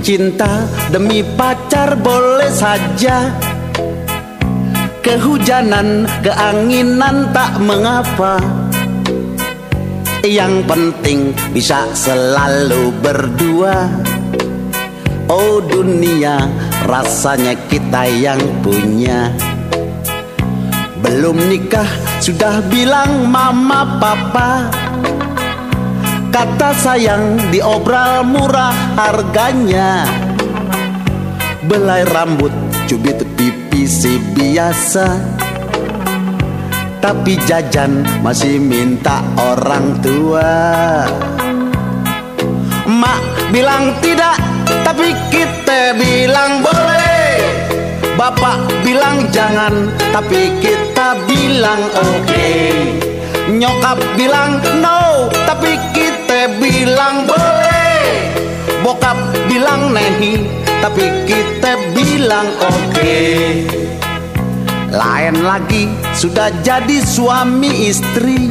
Cinta demi pacar boleh saja. Kehujanan, keanginan tak mengapa. Yang penting bisa selalu berdua. Oh dunia rasanya kita yang punya. Belum nikah sudah bilang mama papa Kata sayang diobral murah harganya. Belai rambut cubit pipi si biasa. Tapi jajan masih minta orang tua. Mak bilang tidak tapi kita bilang boleh. Bapak bilang jangan tapi kita bilang oke. Okay. Nyokap bilang no tapi kita bilang oke. Okay. Lain lagi sudah jadi suami istri.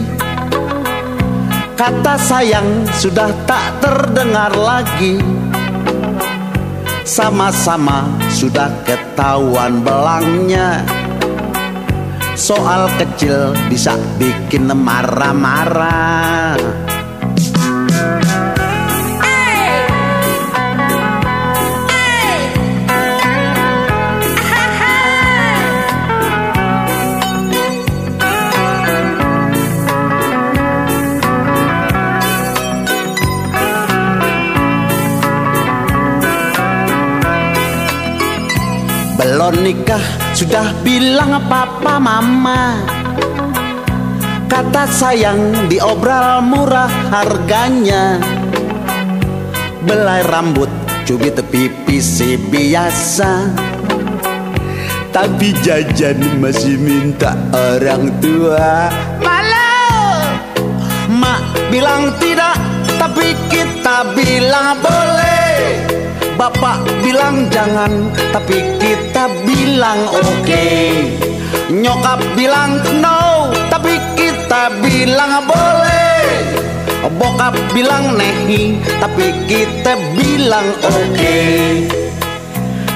Kata sayang sudah tak terdengar lagi. Sama-sama sudah ketahuan belangnya. Soal kecil bisa bikin marah-marah Belum nikah sudah bilang papa mama. Kata sayang diobral murah harganya. Belai rambut cubit pipi si biasa. Tapi jajan masih minta orang tua. Malu. Mak bilang tidak tapi kita bilang boleh Bapak bilang jangan tapi kita bilang oke okay. Nyokap bilang no tapi kita bilang boleh Bokap bilang nehi tapi kita bilang oke okay.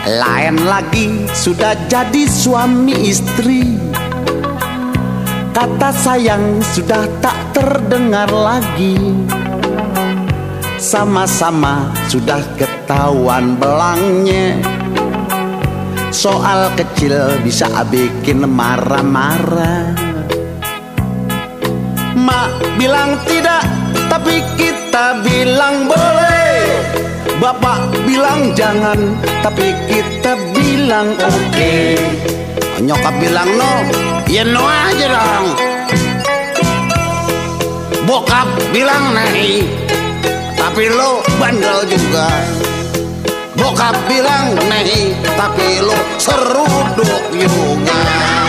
Lain lagi sudah jadi suami istri Kata sayang sudah tak terdengar lagi sama-sama sudah ketahuan belangnya. Soal kecil bisa bikin marah-marah. Mak bilang tidak tapi kita bilang boleh. Bapak bilang jangan tapi kita bilang oke. Okay. Nyokap bilang no Ya no aja dong. Bokap bilang naik tapi lo bandel juga. Bokap bilang nehi, tapi lo seruduk juga.